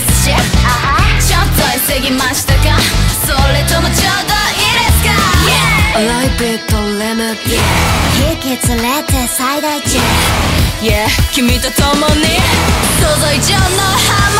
ますし、uh -huh. ちょっと急ぎましたか？それともちょうどいいですか？Yeah. Live it to limit 引き連れて最大値 yeah. 君と共に想像以上のハー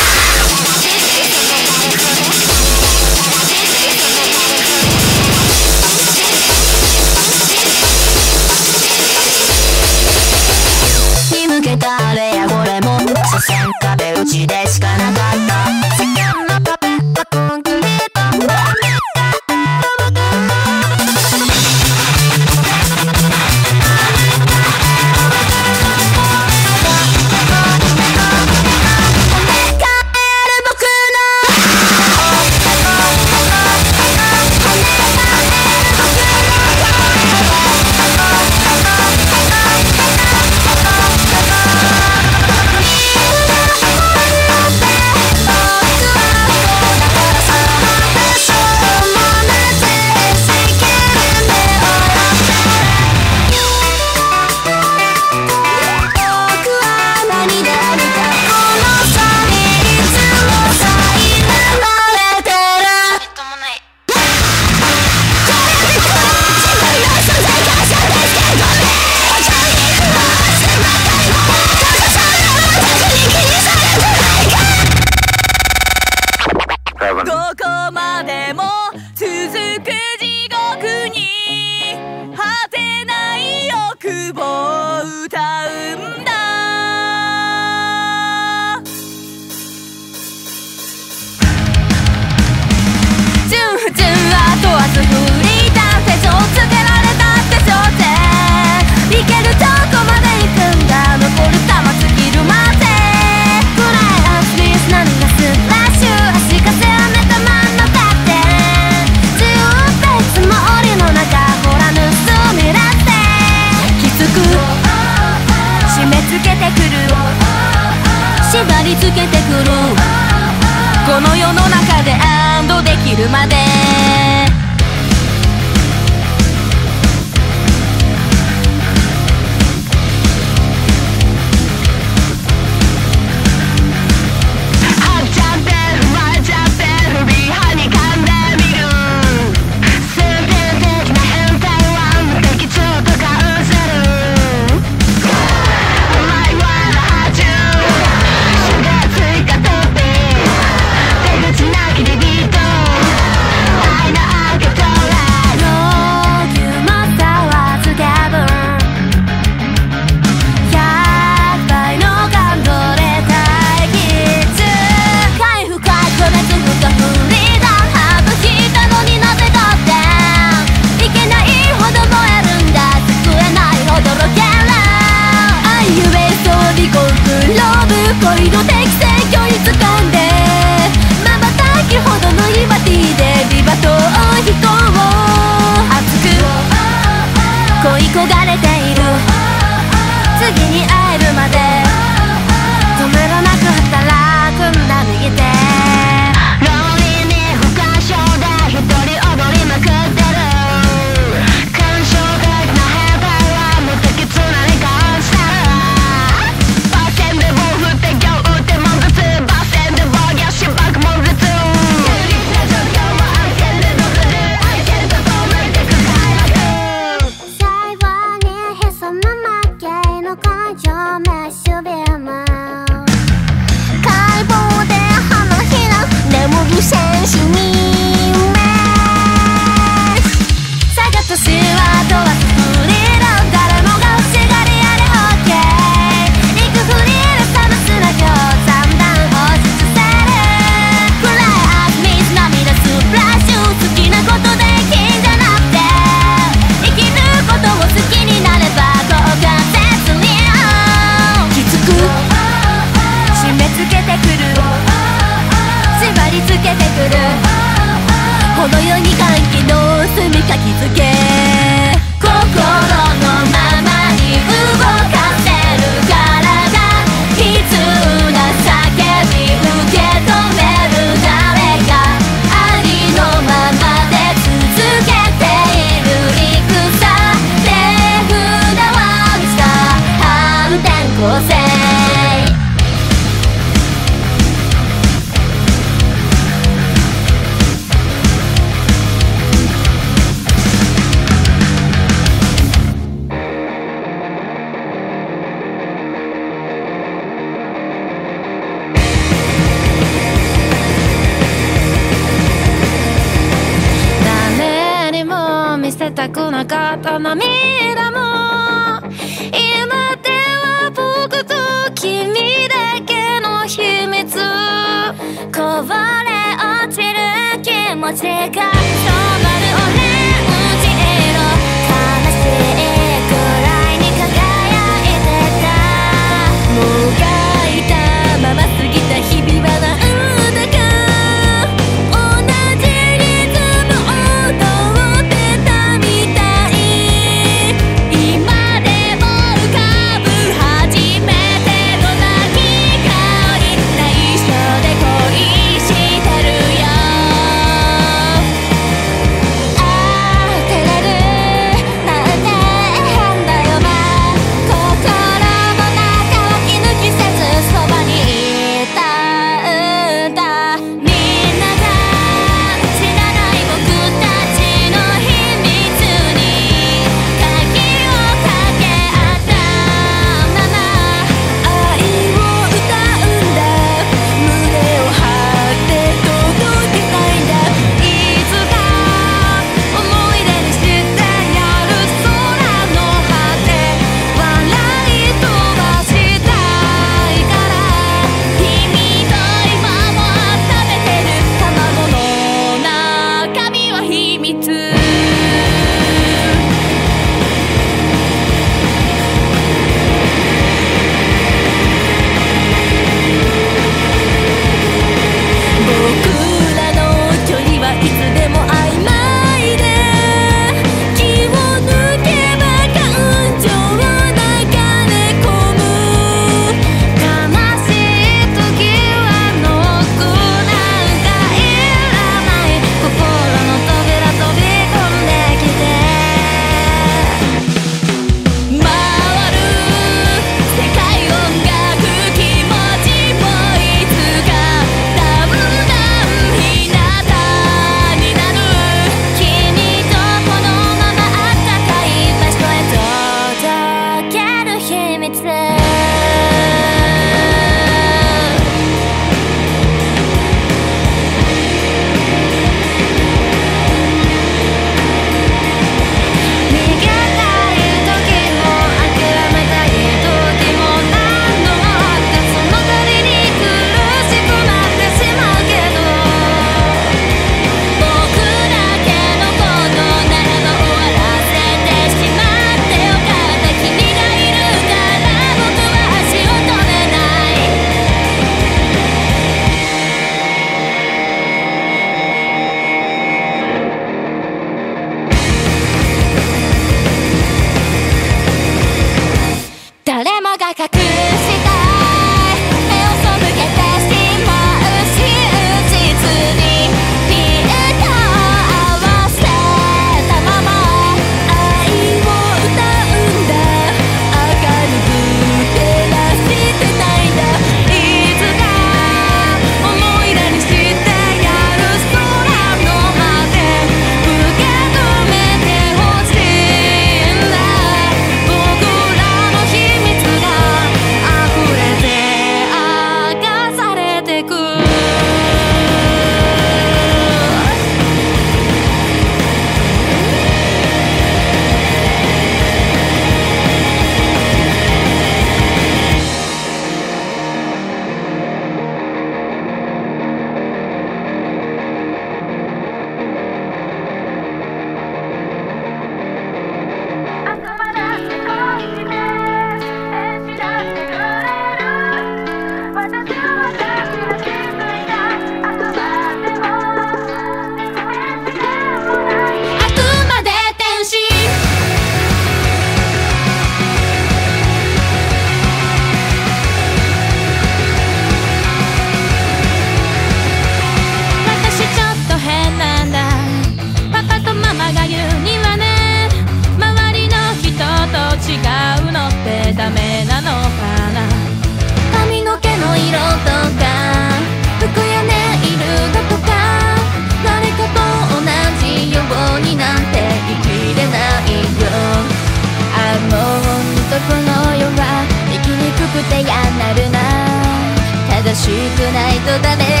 とダメ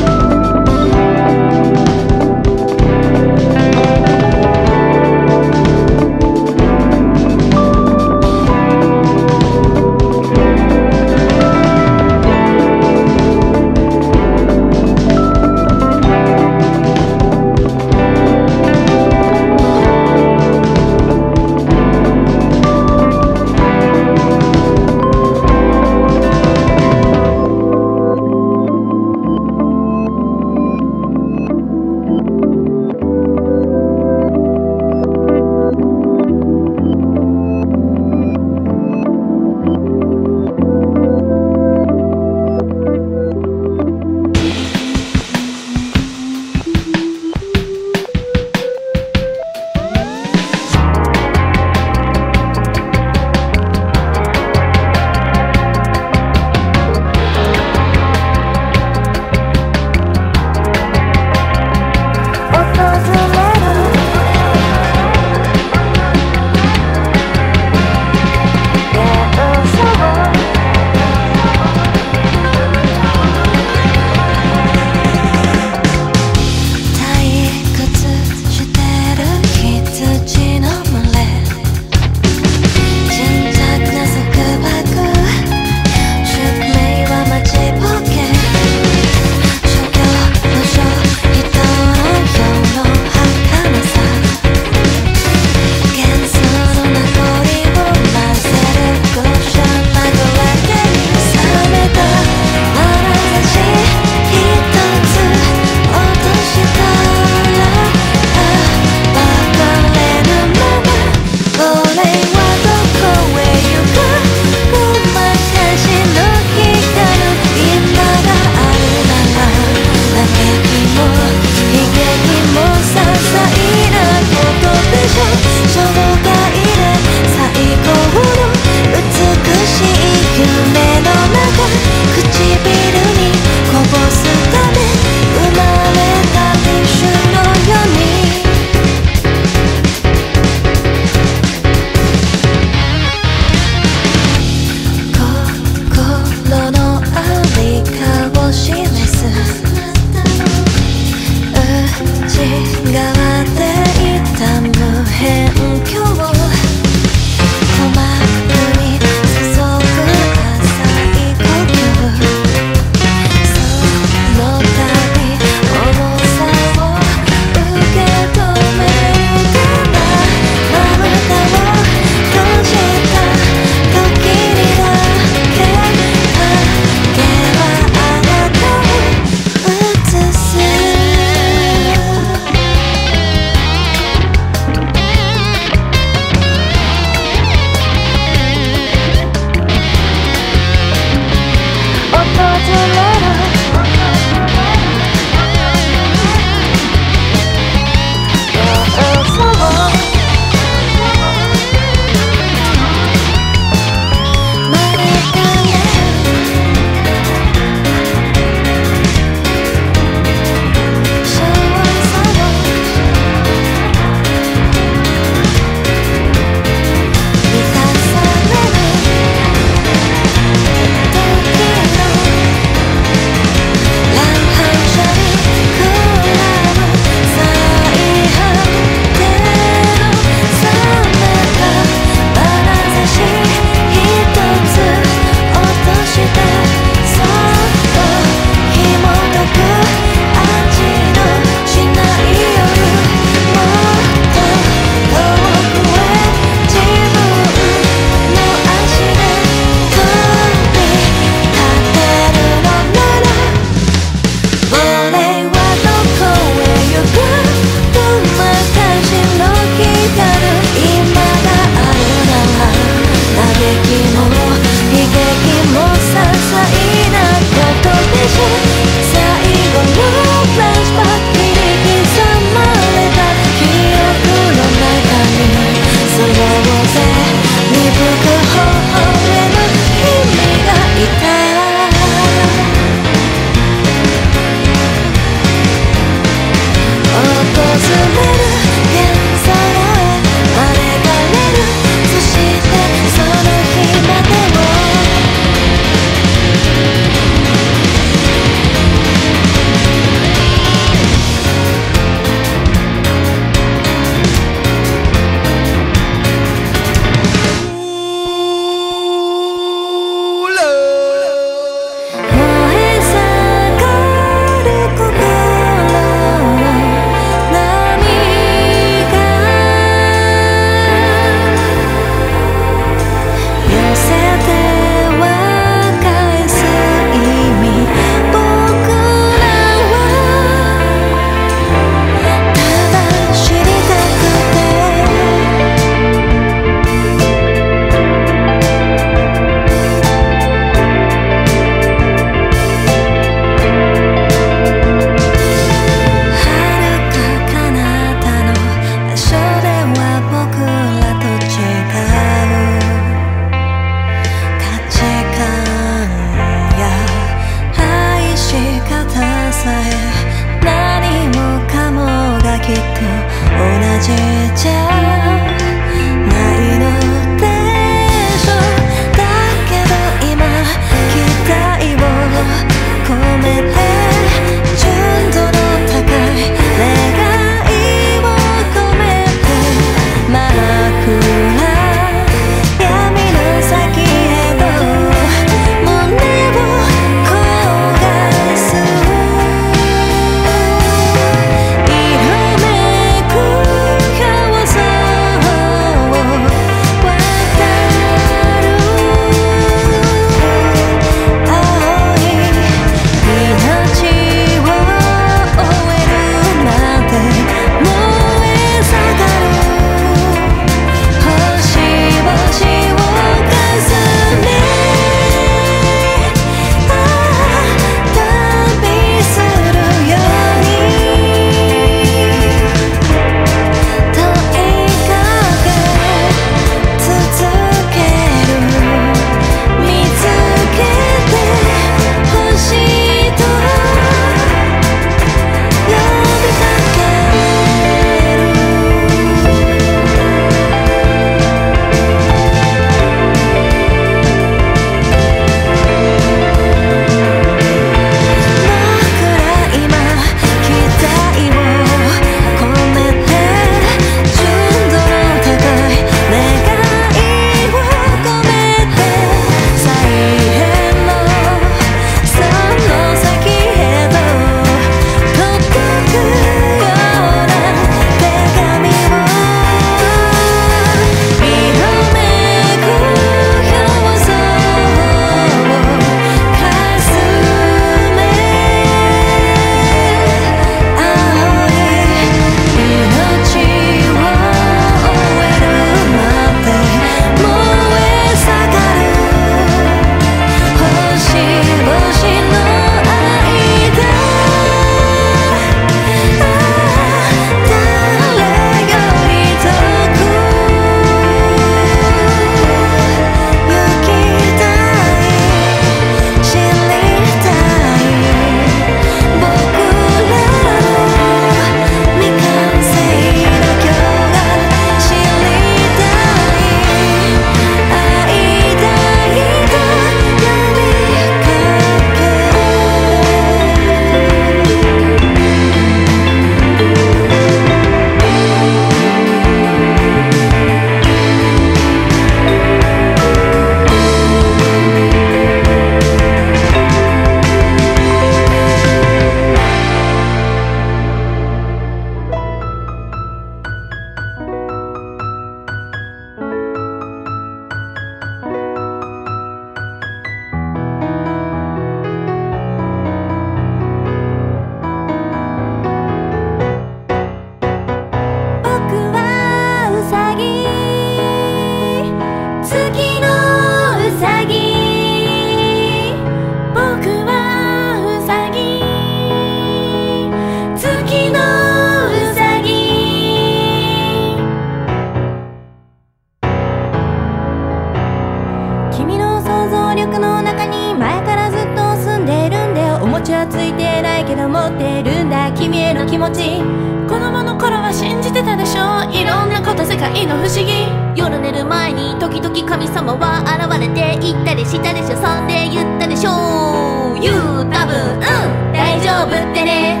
持ち。子供の頃は信じてたでしょ。いろんなこと世界の不思議。夜寝る前に時々神様は現れて言ったりしたでしょ。そんで言ったでしょ You 多分。うん。大丈夫ってね。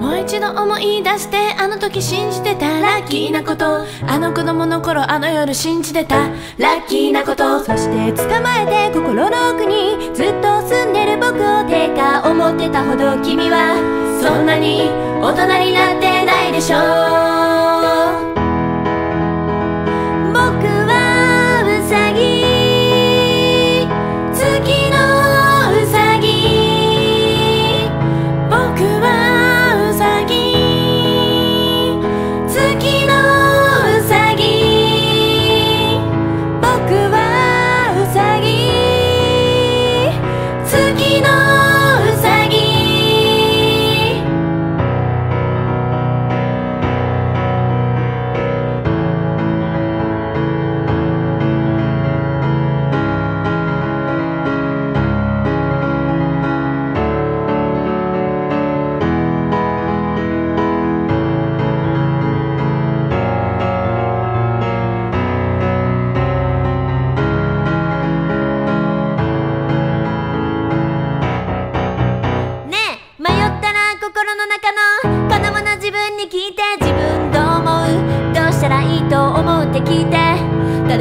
もう一度思い出してあの時信じてた。ラッキーなこと。あの子供の頃あの夜信じてた。ラッキーなこと。そして捕まえて心の奥にずっと住んでる僕をてか思ってたほど君はそんなに大人になってないでしょ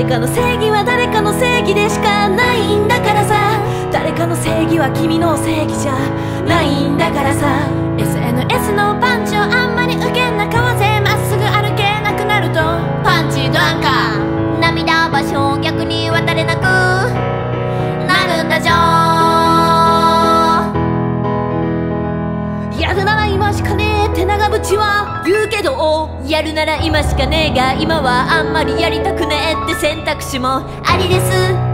かの正義は誰かの正義でしかないんだからさ。誰かの正義は君の正義じゃないんだからさ。SNS のパンチをあんまり受けんなかわせまっすぐ歩けなくなると。パンチドアンカー涙橋を逆に渡れなく。なるんだじょやるなら今しかねえって長渕は言うけどやるなら今しかねえが今はあんまりやりたくねえって選択肢もありです。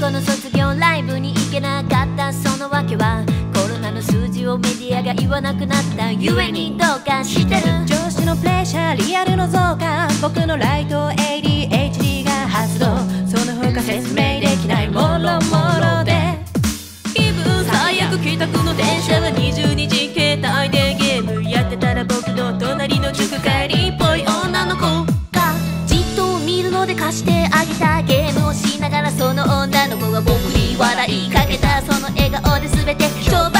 あの子の卒業ライブに行けなかったその訳はコロナの数字をメディアが言わなくなったゆえにどうかしてる上司のプレッシャーリアルの増加僕のライト ADHD が発動。その他説明できないもろもろで。気分最悪帰宅の電車は22時笑いかけたその笑顔で全て超バ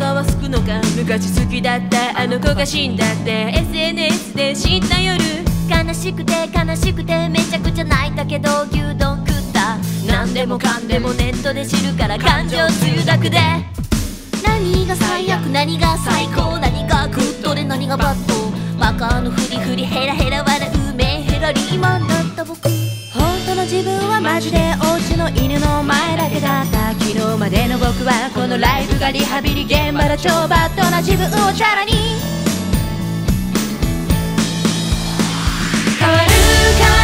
でお腹はすくのか昔好きだった。あの子が死んだって。SNS で知った夜。悲しくて悲しくてめちゃくちゃ泣いたけど牛丼食った。何でもかんでもネットで知るから感情通学で。何が最悪何が最高何がグッドで何がバッド。バカのフリフリヘラヘラ笑うメンヘラリーマンだった僕。本当の自分はマジでお家の犬の前だけだった昨日までの僕はこのライブがリハビリ現場だ超バッドな自分をチャラに変わる変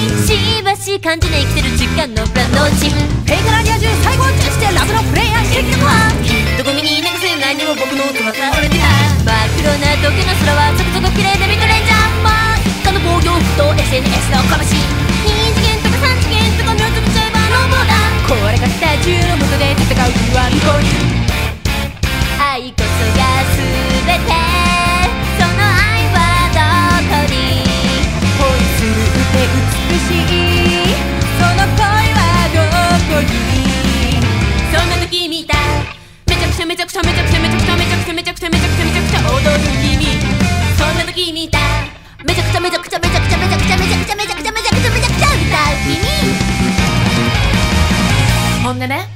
しばし感じで生きてる時間のブランドチームフェイクラリア充最後をチェしてラブのプレイヤーにできるのはどこ見に寝かせ何にも僕の音が倒れてた真っ黒な時の空はそこそこ綺麗でミッドレンジャーまあ一家の防御服と SNS の拳2次元とか3次元とか目をつぶっちゃえばノーボーダーこれがスタジオの元で戦う国は向こうの君だめちゃくちゃめちゃくちゃめちゃくちゃめちゃくちゃめちゃくちゃめちゃくちゃめちゃくちゃめちゃくちゃ歌う君ほんでね。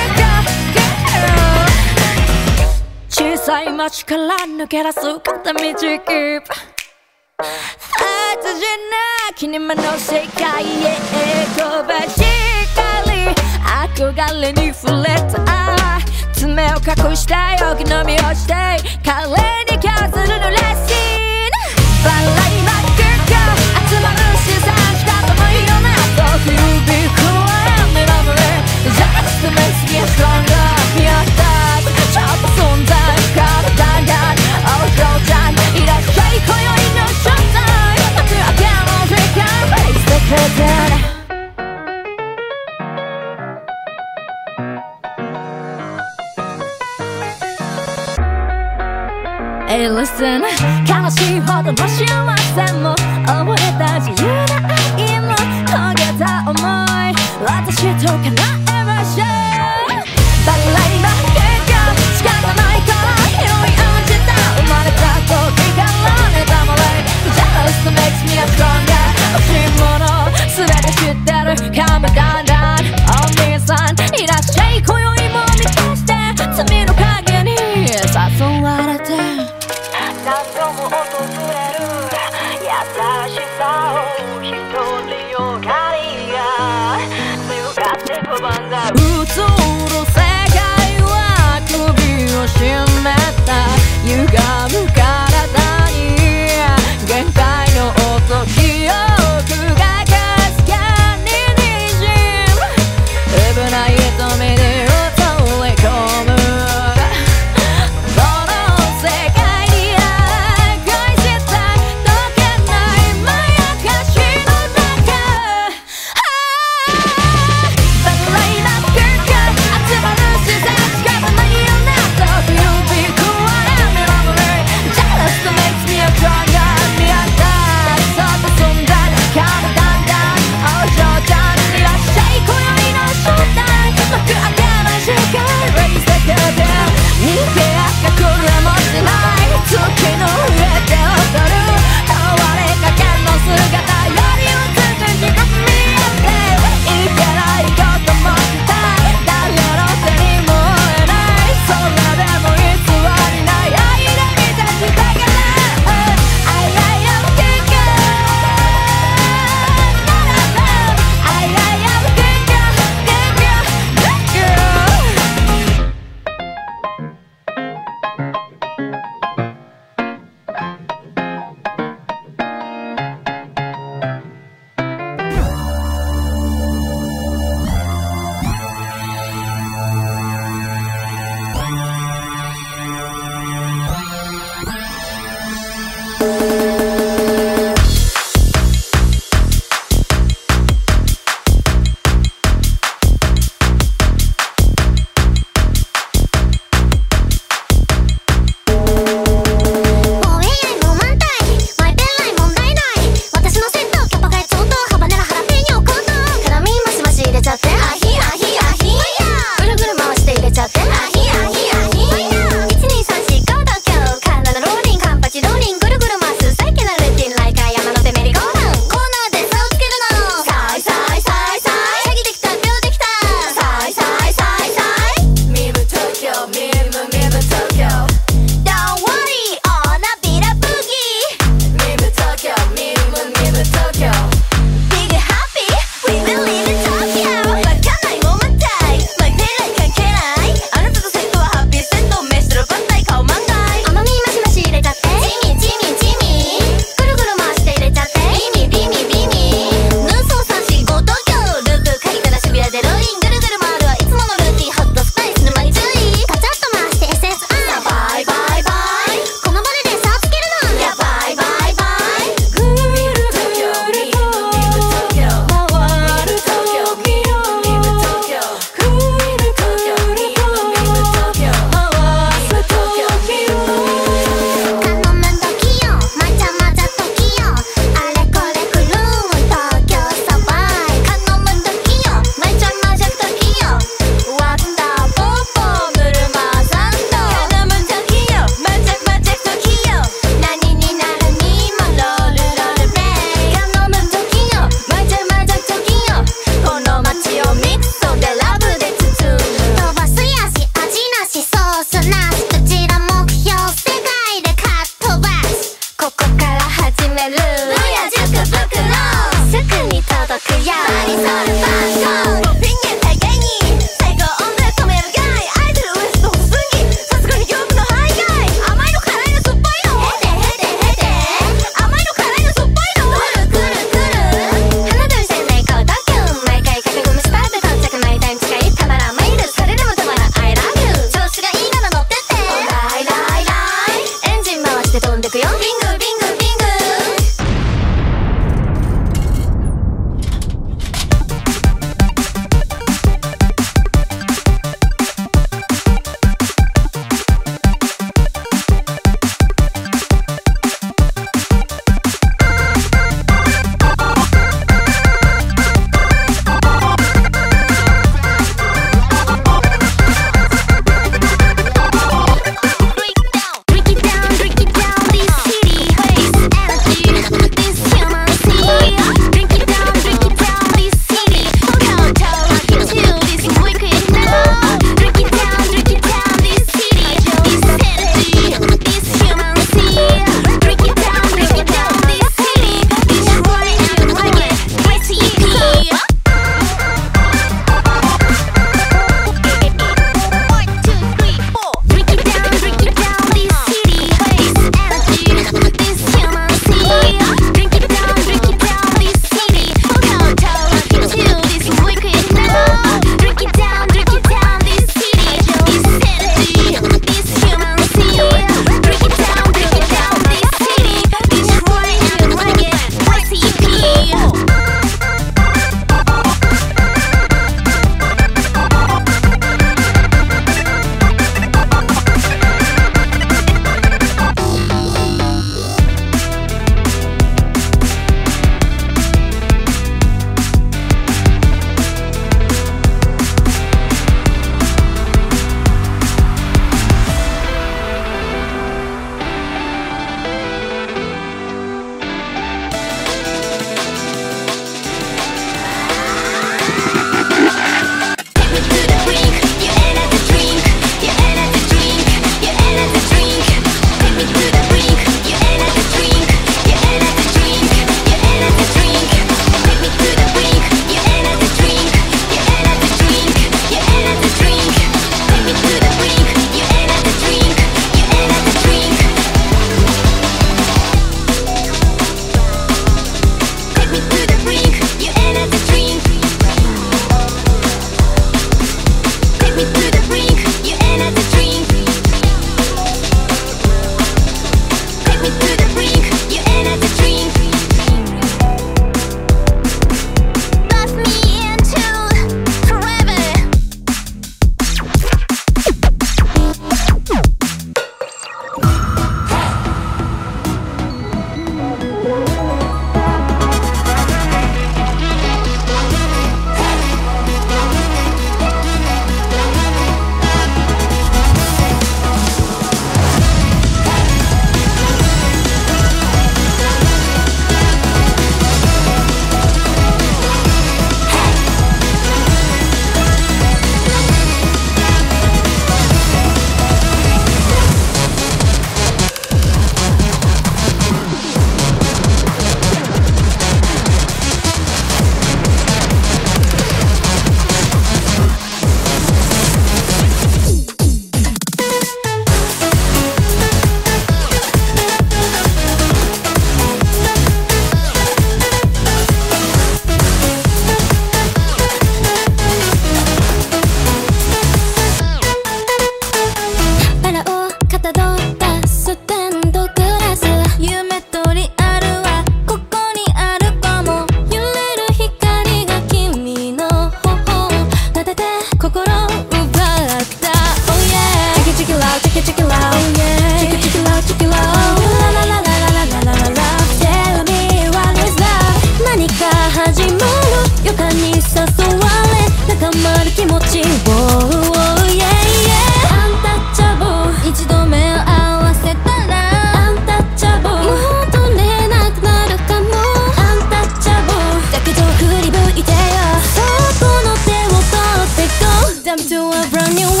them to a brand new one.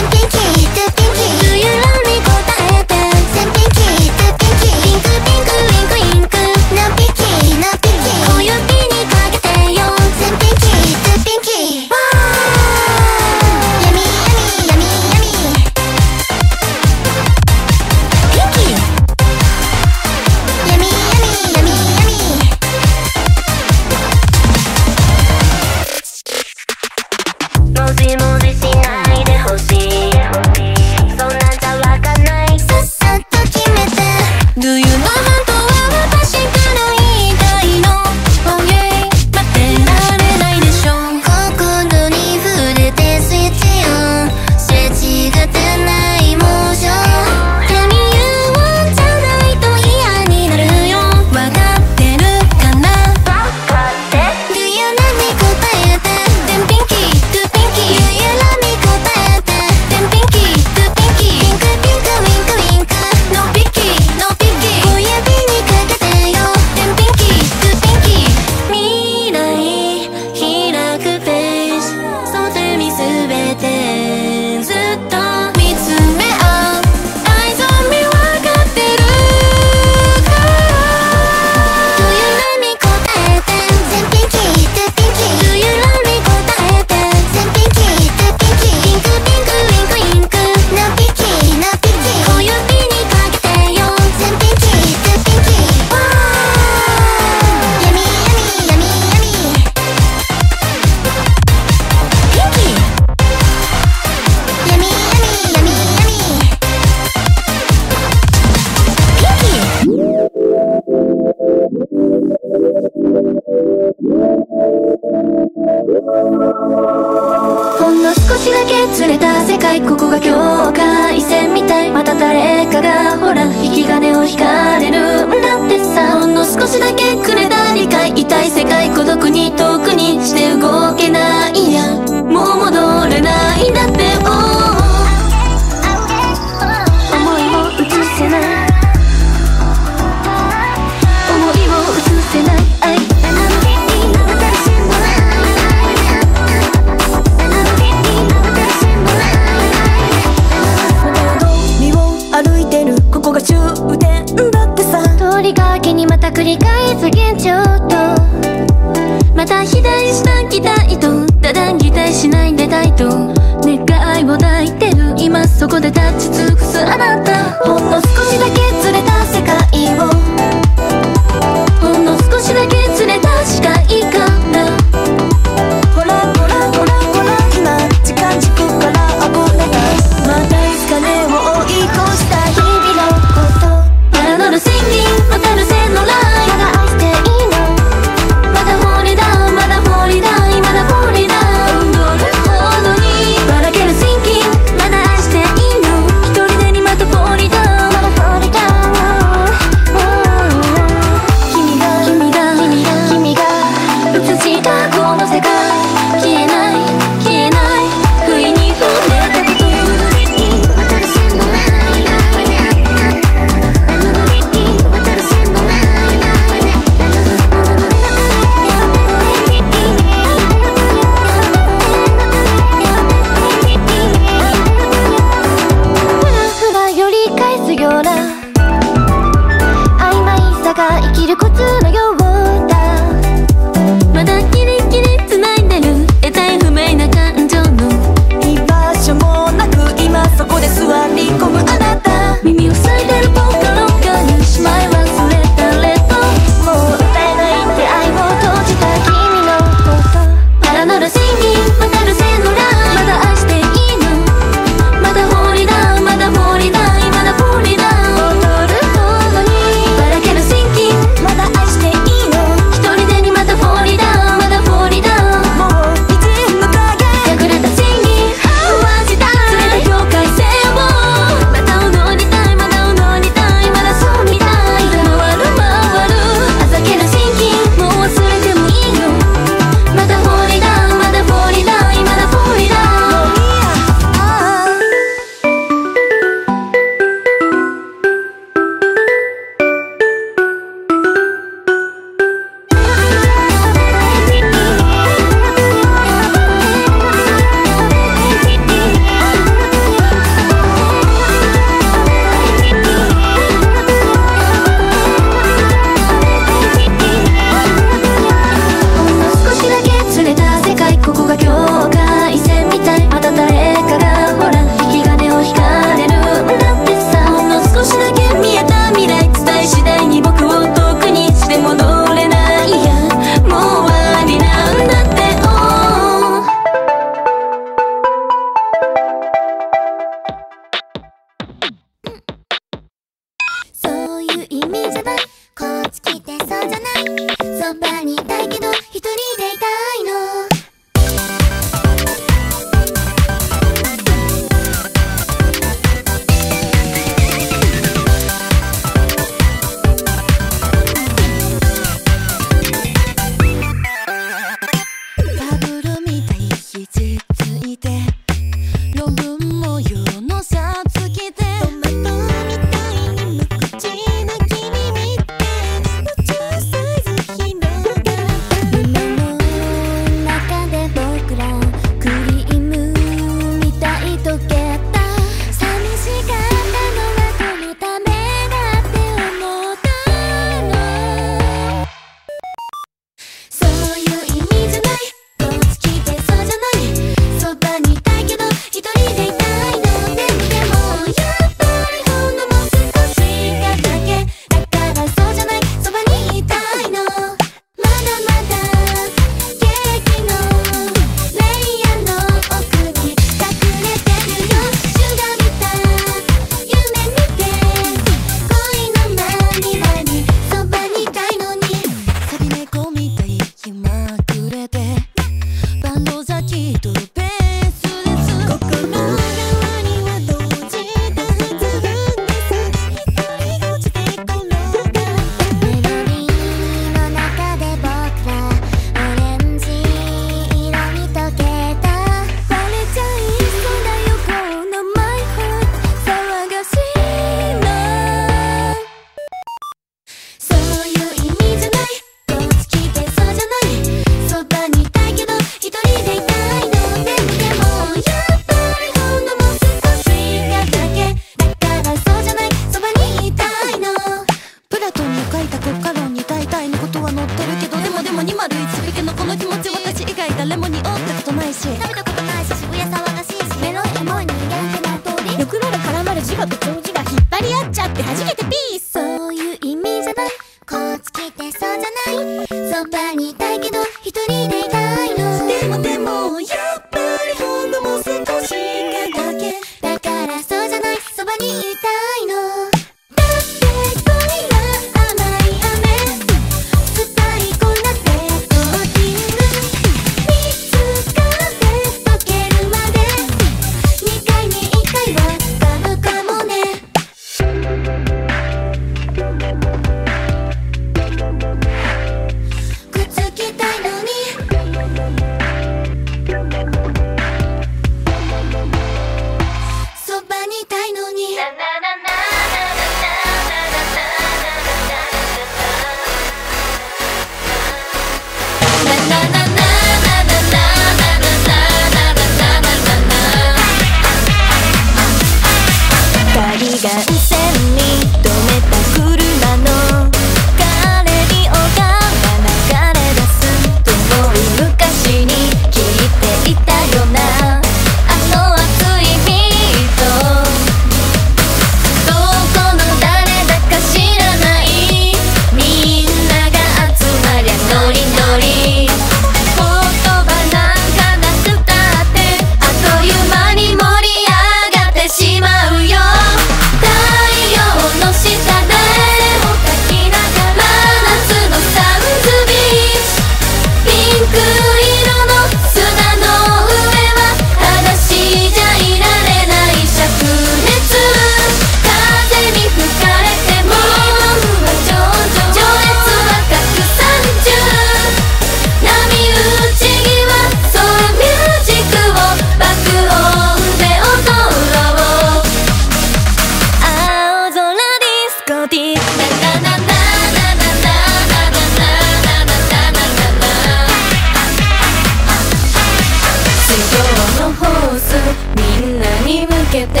けて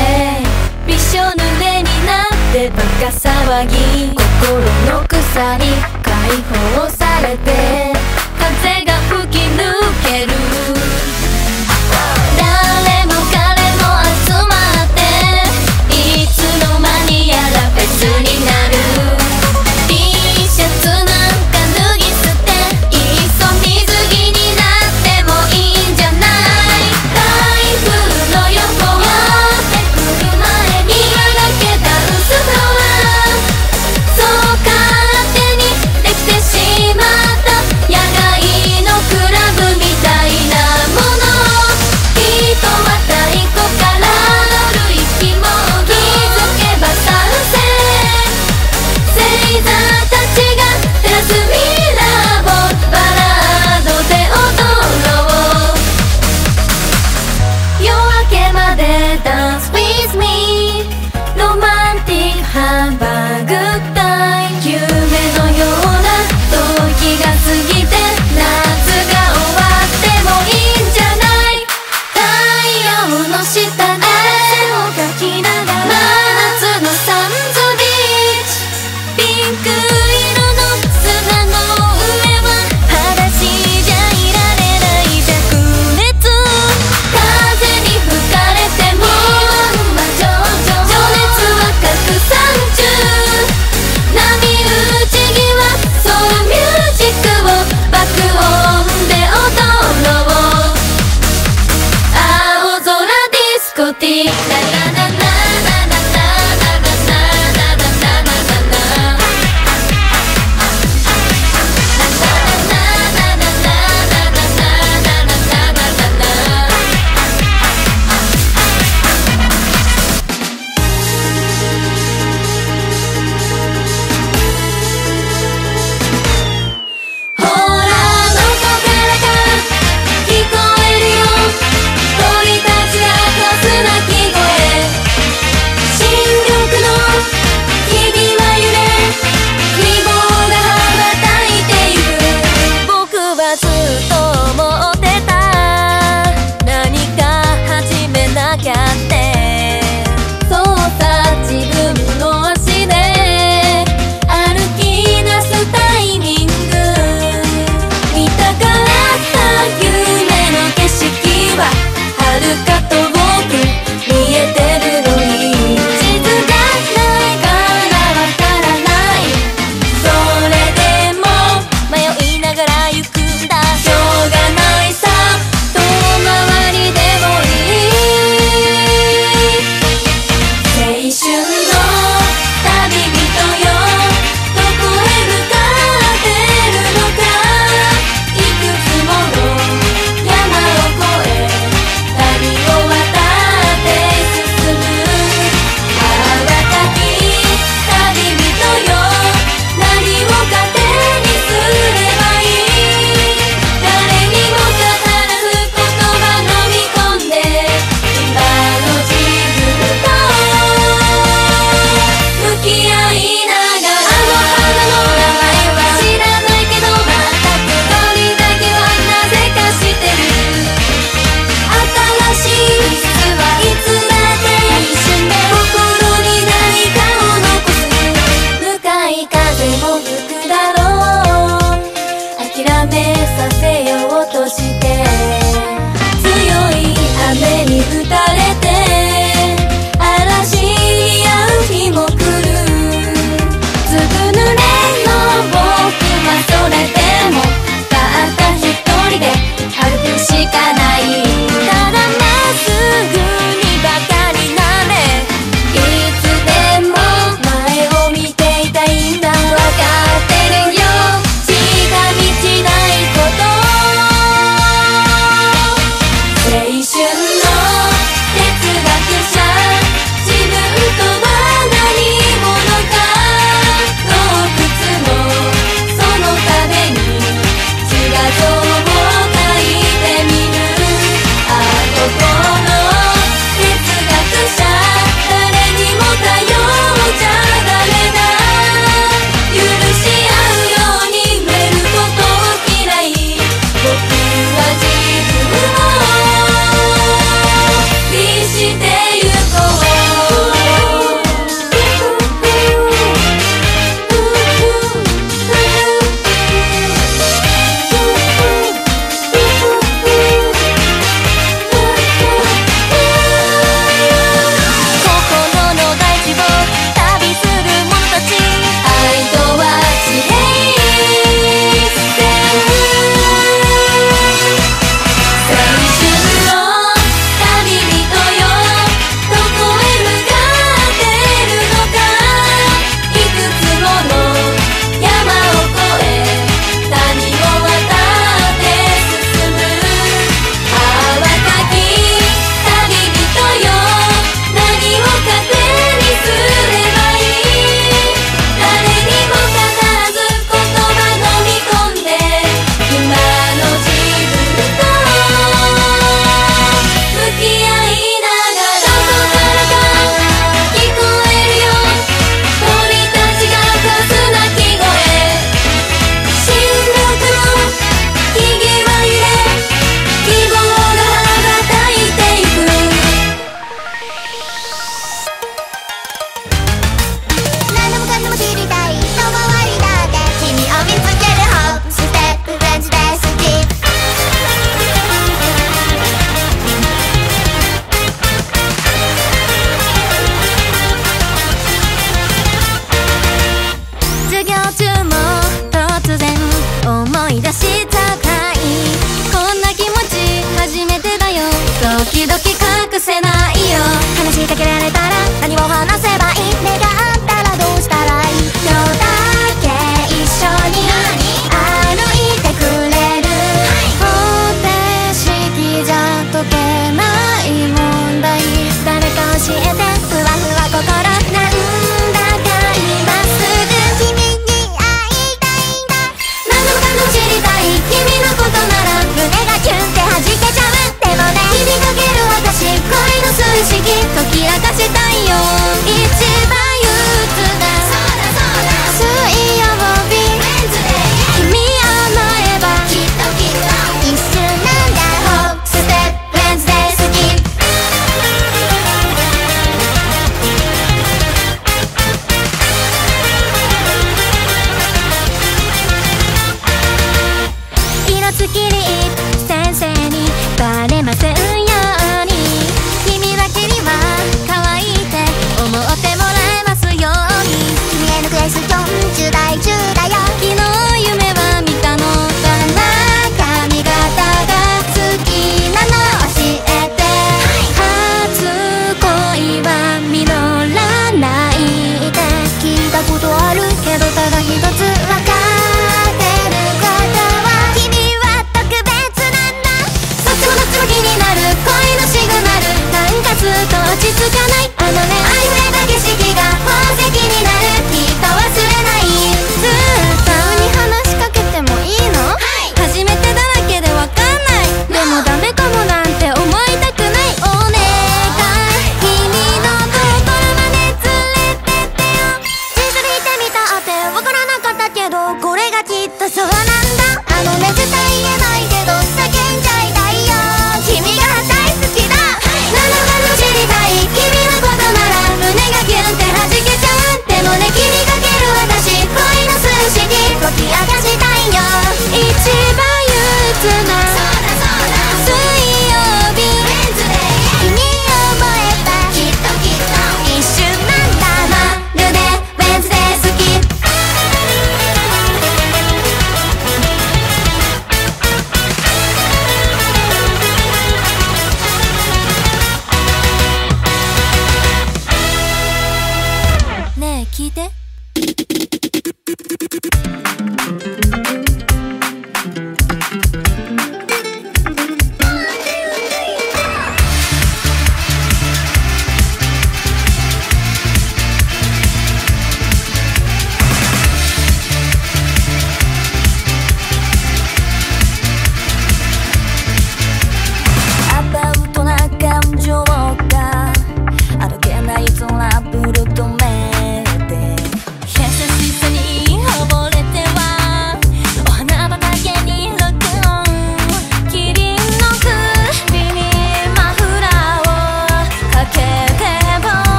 びしょ濡れになってバカ騒ぎ。心の鎖解放されて。